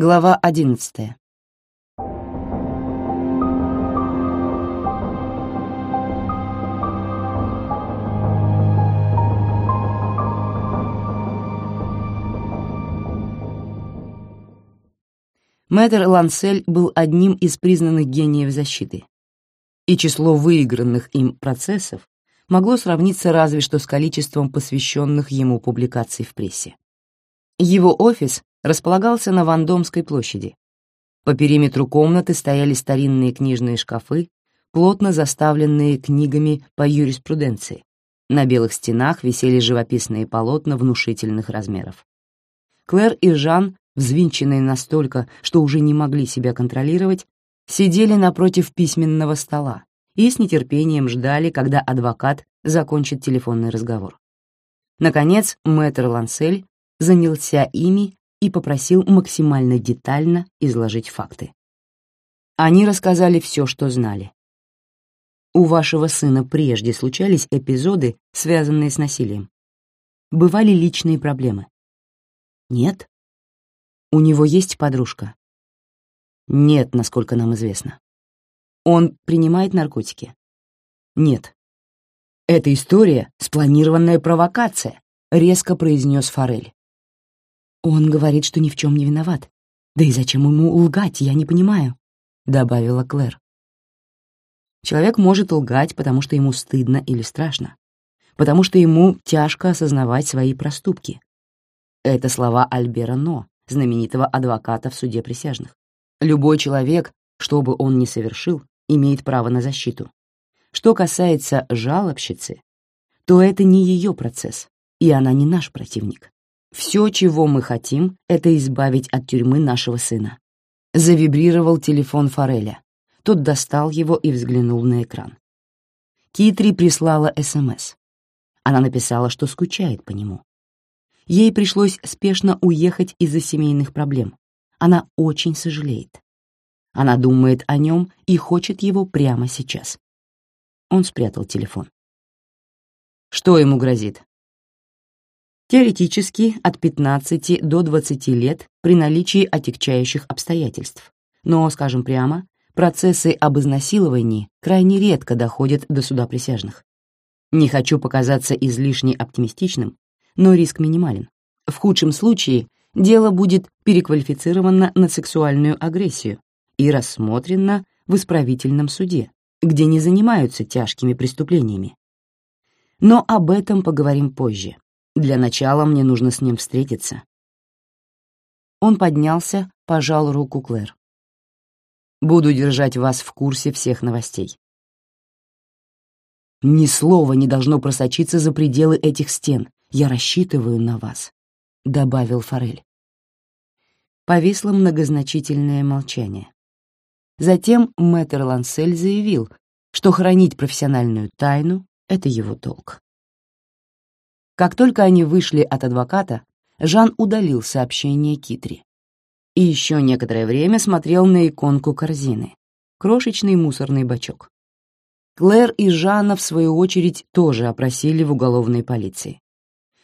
Глава одиннадцатая. Мэтр Лансель был одним из признанных гениев защиты, и число выигранных им процессов могло сравниться разве что с количеством посвященных ему публикаций в прессе. Его офис располагался на Вандомской площади. По периметру комнаты стояли старинные книжные шкафы, плотно заставленные книгами по юриспруденции. На белых стенах висели живописные полотна внушительных размеров. Клэр и Жан, взвинченные настолько, что уже не могли себя контролировать, сидели напротив письменного стола и с нетерпением ждали, когда адвокат закончит телефонный разговор. Наконец, мэтр Лансель занялся ими и попросил максимально детально изложить факты. Они рассказали все, что знали. У вашего сына прежде случались эпизоды, связанные с насилием? Бывали личные проблемы? Нет. У него есть подружка? Нет, насколько нам известно. Он принимает наркотики? Нет. Эта история — спланированная провокация, резко произнес Форель. «Он говорит, что ни в чем не виноват. Да и зачем ему лгать, я не понимаю», — добавила Клэр. Человек может лгать, потому что ему стыдно или страшно, потому что ему тяжко осознавать свои проступки. Это слова Альбера Но, знаменитого адвоката в суде присяжных. Любой человек, что бы он ни совершил, имеет право на защиту. Что касается жалобщицы, то это не ее процесс, и она не наш противник. Все, чего мы хотим, это избавить от тюрьмы нашего сына. Завибрировал телефон Фореля. Тот достал его и взглянул на экран. Китри прислала СМС. Она написала, что скучает по нему. Ей пришлось спешно уехать из-за семейных проблем. Она очень сожалеет. Она думает о нем и хочет его прямо сейчас. Он спрятал телефон. Что ему грозит? Теоретически от 15 до 20 лет при наличии отягчающих обстоятельств. Но, скажем прямо, процессы об изнасиловании крайне редко доходят до суда присяжных. Не хочу показаться излишне оптимистичным, но риск минимален. В худшем случае дело будет переквалифицировано на сексуальную агрессию и рассмотрено в исправительном суде, где не занимаются тяжкими преступлениями. Но об этом поговорим позже. Для начала мне нужно с ним встретиться. Он поднялся, пожал руку Клэр. Буду держать вас в курсе всех новостей. Ни слова не должно просочиться за пределы этих стен. Я рассчитываю на вас, добавил Форель. Повисло многозначительное молчание. Затем мэтр Лансель заявил, что хранить профессиональную тайну — это его долг. Как только они вышли от адвоката, Жан удалил сообщение Китри. И еще некоторое время смотрел на иконку корзины. Крошечный мусорный бачок. Клэр и Жанна, в свою очередь, тоже опросили в уголовной полиции.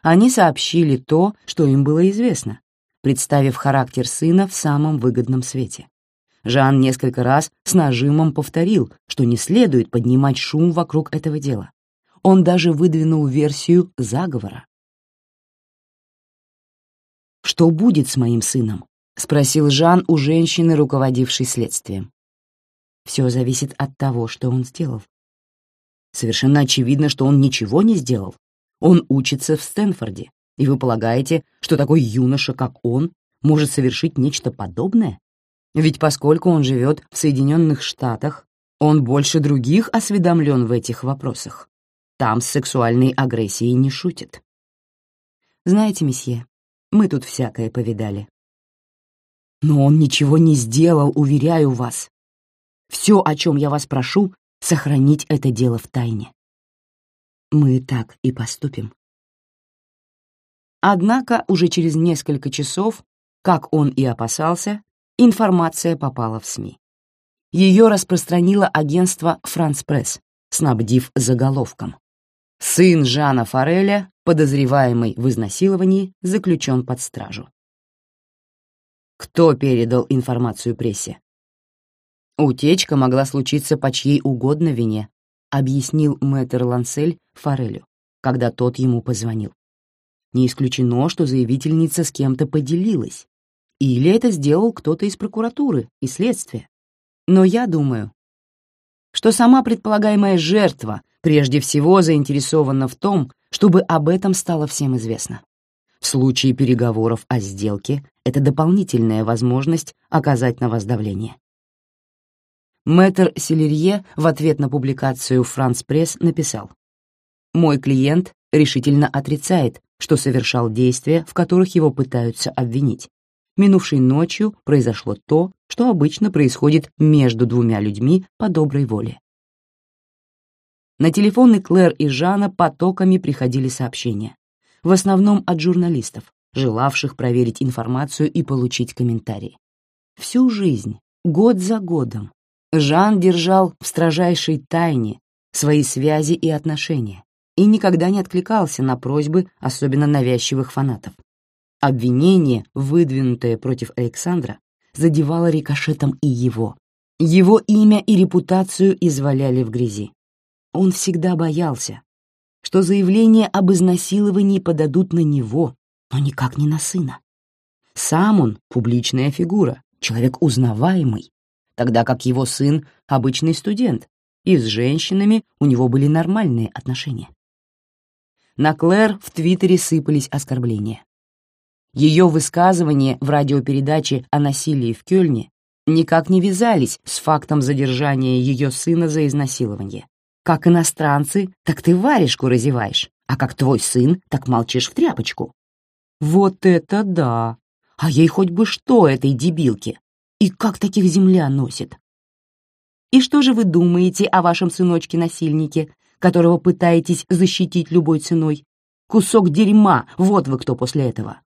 Они сообщили то, что им было известно, представив характер сына в самом выгодном свете. Жан несколько раз с нажимом повторил, что не следует поднимать шум вокруг этого дела. Он даже выдвинул версию заговора. «Что будет с моим сыном?» — спросил Жан у женщины, руководившей следствием. «Все зависит от того, что он сделал. Совершенно очевидно, что он ничего не сделал. Он учится в Стэнфорде, и вы полагаете, что такой юноша, как он, может совершить нечто подобное? Ведь поскольку он живет в Соединенных Штатах, он больше других осведомлен в этих вопросах. Там с сексуальной агрессией не шутят. Знаете, месье, мы тут всякое повидали. Но он ничего не сделал, уверяю вас. Все, о чем я вас прошу, сохранить это дело в тайне. Мы так и поступим. Однако уже через несколько часов, как он и опасался, информация попала в СМИ. Ее распространило агентство «Франс Пресс», снабдив заголовком. Сын Жана Фореля, подозреваемый в изнасиловании, заключен под стражу. Кто передал информацию прессе? Утечка могла случиться по чьей угодно вине, объяснил мэтр Лансель Форелю, когда тот ему позвонил. Не исключено, что заявительница с кем-то поделилась. Или это сделал кто-то из прокуратуры и следствия. Но я думаю, что сама предполагаемая жертва прежде всего заинтересована в том, чтобы об этом стало всем известно. В случае переговоров о сделке это дополнительная возможность оказать на вас давление. Мэтр Селерье в ответ на публикацию «Франс Пресс» написал «Мой клиент решительно отрицает, что совершал действия, в которых его пытаются обвинить. Минувшей ночью произошло то, что обычно происходит между двумя людьми по доброй воле. На телефоны Клэр и Жана потоками приходили сообщения, в основном от журналистов, желавших проверить информацию и получить комментарии. Всю жизнь, год за годом, Жан держал в строжайшей тайне свои связи и отношения и никогда не откликался на просьбы особенно навязчивых фанатов. Обвинение, выдвинутое против Александра, задевало рикошетом и его. Его имя и репутацию изваляли в грязи. Он всегда боялся, что заявление об изнасиловании подадут на него, но никак не на сына. Сам он — публичная фигура, человек узнаваемый, тогда как его сын — обычный студент, и с женщинами у него были нормальные отношения. На Клэр в Твиттере сыпались оскорбления. Ее высказывания в радиопередаче о насилии в Кёльне никак не вязались с фактом задержания ее сына за изнасилование. Как иностранцы, так ты варежку разеваешь, а как твой сын, так молчишь в тряпочку. Вот это да! А ей хоть бы что этой дебилке! И как таких земля носит? И что же вы думаете о вашем сыночке-насильнике, которого пытаетесь защитить любой ценой? Кусок дерьма, вот вы кто после этого.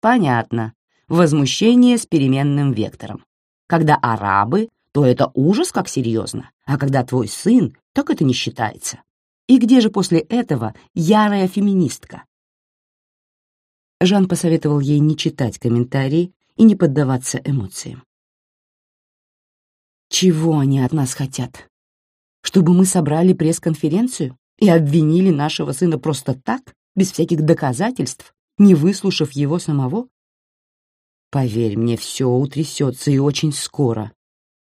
Понятно. Возмущение с переменным вектором. Когда арабы, то это ужас как серьезно, а когда твой сын, так это не считается. И где же после этого ярая феминистка? Жан посоветовал ей не читать комментарии и не поддаваться эмоциям. Чего они от нас хотят? Чтобы мы собрали пресс-конференцию и обвинили нашего сына просто так, без всяких доказательств, не выслушав его самого? Поверь мне, все утрясется и очень скоро.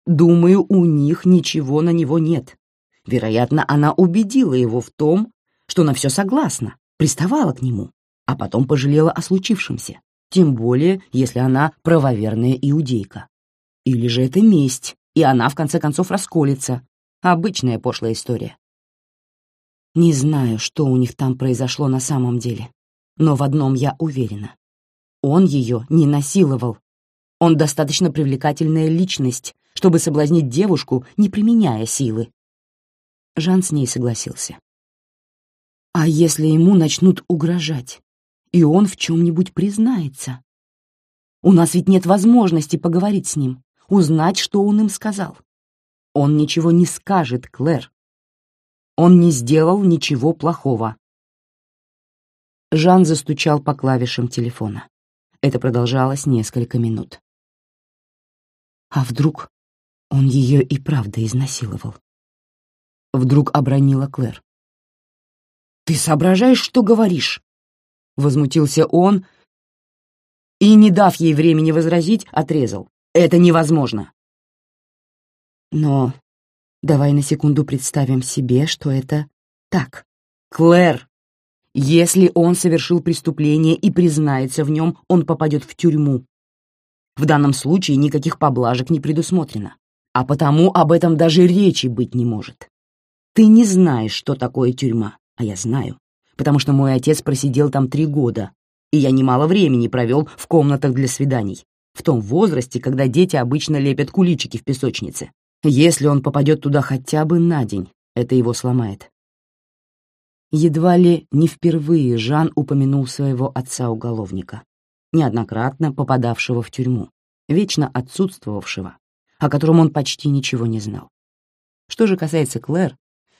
Думаю, у них ничего на него нет. Вероятно, она убедила его в том, что на все согласна, приставала к нему, а потом пожалела о случившемся, тем более, если она правоверная иудейка. Или же это месть, и она в конце концов расколется. Обычная пошлая история. Не знаю, что у них там произошло на самом деле, но в одном я уверена. Он ее не насиловал. Он достаточно привлекательная личность, чтобы соблазнить девушку, не применяя силы. Жан с ней согласился. А если ему начнут угрожать, и он в чем-нибудь признается? У нас ведь нет возможности поговорить с ним, узнать, что он им сказал. Он ничего не скажет, Клэр. Он не сделал ничего плохого. Жан застучал по клавишам телефона. Это продолжалось несколько минут. А вдруг он ее и правда изнасиловал? Вдруг обронила Клэр. «Ты соображаешь, что говоришь?» Возмутился он и, не дав ей времени возразить, отрезал. «Это невозможно!» Но давай на секунду представим себе, что это так. Клэр, если он совершил преступление и признается в нем, он попадет в тюрьму. В данном случае никаких поблажек не предусмотрено, а потому об этом даже речи быть не может. Ты не знаешь, что такое тюрьма, а я знаю, потому что мой отец просидел там три года, и я немало времени провел в комнатах для свиданий, в том возрасте, когда дети обычно лепят куличики в песочнице. Если он попадет туда хотя бы на день, это его сломает. Едва ли не впервые Жан упомянул своего отца-уголовника, неоднократно попадавшего в тюрьму, вечно отсутствовавшего, о котором он почти ничего не знал. Что же касается Клэр,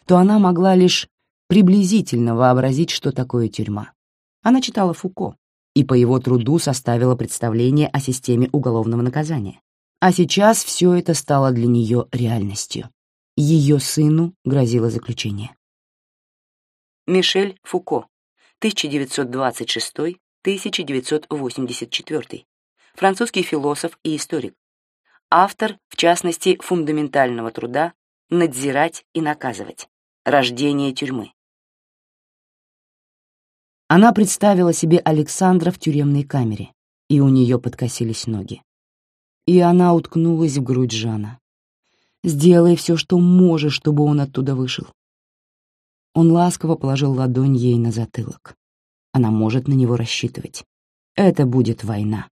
то она могла лишь приблизительно вообразить, что такое тюрьма. Она читала Фуко, и по его труду составила представление о системе уголовного наказания. А сейчас все это стало для нее реальностью. Ее сыну грозило заключение. Мишель Фуко, 1926-1984, французский философ и историк, автор, в частности, фундаментального труда «Надзирать и наказывать. Рождение тюрьмы». Она представила себе Александра в тюремной камере, и у нее подкосились ноги. И она уткнулась в грудь Жана. «Сделай все, что можешь, чтобы он оттуда вышел». Он ласково положил ладонь ей на затылок. Она может на него рассчитывать. Это будет война.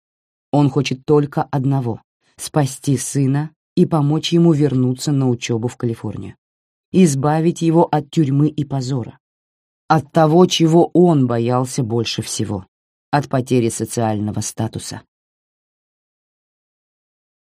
Он хочет только одного — спасти сына и помочь ему вернуться на учебу в Калифорнию. Избавить его от тюрьмы и позора. От того, чего он боялся больше всего. От потери социального статуса.